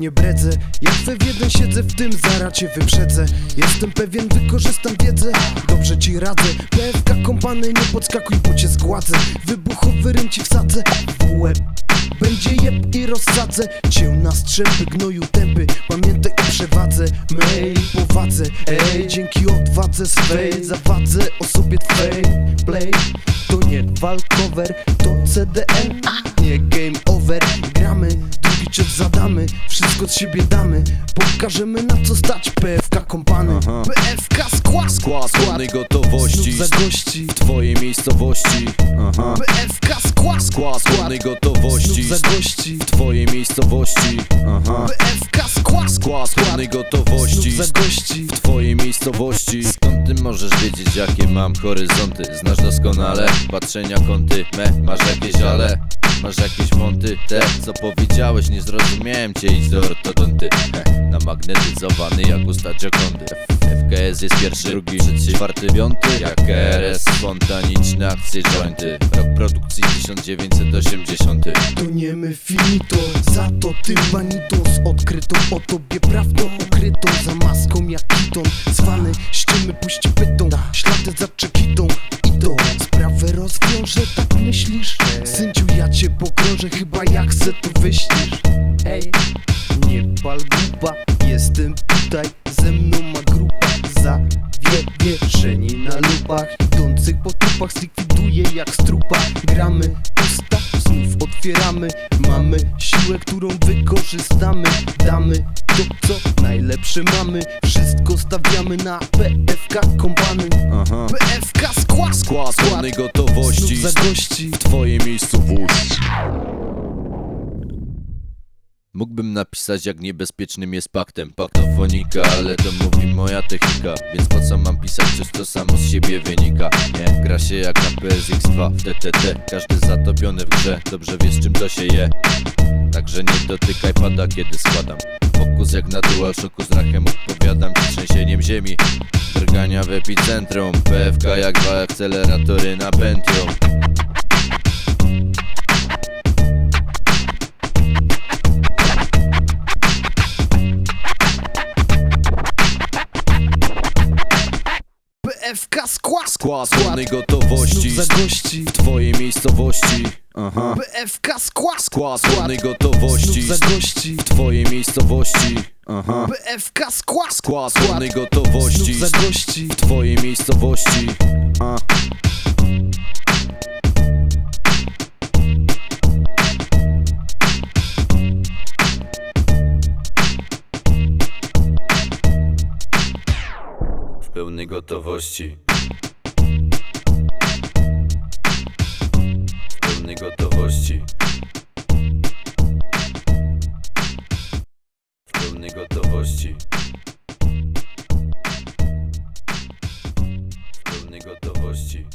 nie bredzę. Jak we w jeden siedzę, w tym zaraz cię wyprzedzę. Jestem pewien, wykorzystam wiedzę. Dobrze ci radzę. PFK kompany, nie podskakuj, bo cię zgładzę. Wybuchowy rym ci wsadzę. W łeb będzie jeb i rozsadzę. Cię na strzępy, gnoju tępy. Pamiętaj o przewadze, mej powadze. Ej, dzięki odwadze swej Zawadze o sobie twej. Play, to nie walkover To CDN, a nie game over. Gramy, cios zadamy Wszystko z siebie damy. Pokażemy na co stać PFK kompany. Aha. PFK skład, Skład pełnej gotowości. Znów za gości w twojej miejscowości. Aha. PFK skład, Skład pełnej gotowości. Znów za gości w twojej miejscowości. Aha. PFK skład, Skład pełnej gotowości. Znów za gości w twojej miejscowości. Skąd ty możesz wiedzieć jakie mam horyzonty? Znasz doskonale patrzenia kąty Me, masz jakieś ale Masz jakieś monty, te co powiedziałeś Nie zrozumiałem cię, idź do ortodonty. Namagnetyzowany jak usta Giocondy. FKS jest pierwszy, drugi, trzeci, czwarty, piąty. Jak RS, spontaniczne akcje jointy. Rok produkcji 1980 To nie my finito, za to ty banitą Z odkrytą o tobie prawdą Ukrytą za maską jak kiton. Zwany ściemy puści pytą. Ślady wyśnisz Ej, nie pal grupa, jestem tutaj Ze mną ma grupa zawieszeni na lupach. Idących po trupach zlikwiduję jak strupa. Gramy usta, znów otwieramy. Mamy siłę, którą wykorzystamy. Damy to co najlepsze mamy. Wszystko stawiamy na PFK kompany Aha. PFK skład, Skład pełnej gotowości. Znów za gości w twojej miejscowości Mógłbym napisać jak niebezpiecznym jest paktem Paktofonika, ale to mówi moja technika Więc po co mam pisać coś co samo z siebie wynika? Nie, gra się jak na PSX2 w TTT Każdy zatopiony w grze, dobrze wiesz czym to się je. Także nie dotykaj pada kiedy składam. Fokus jak na DualShocku z rachem odpowiadam ci trzęsieniem ziemi. Drgania w epicentrum PFK jak dwa akceleratory na Pentium skład, pełnej gotowości. Znów za gości w twojej miejscowości. Aha. PFK skład, Skład pełnej gotowości. Znów za gości w twojej miejscowości. Aha. PFK skład, Skład pełnej gotowości. Znów za gości w twojej miejscowości. A. Pełnej gotowości W pełnej gotowości.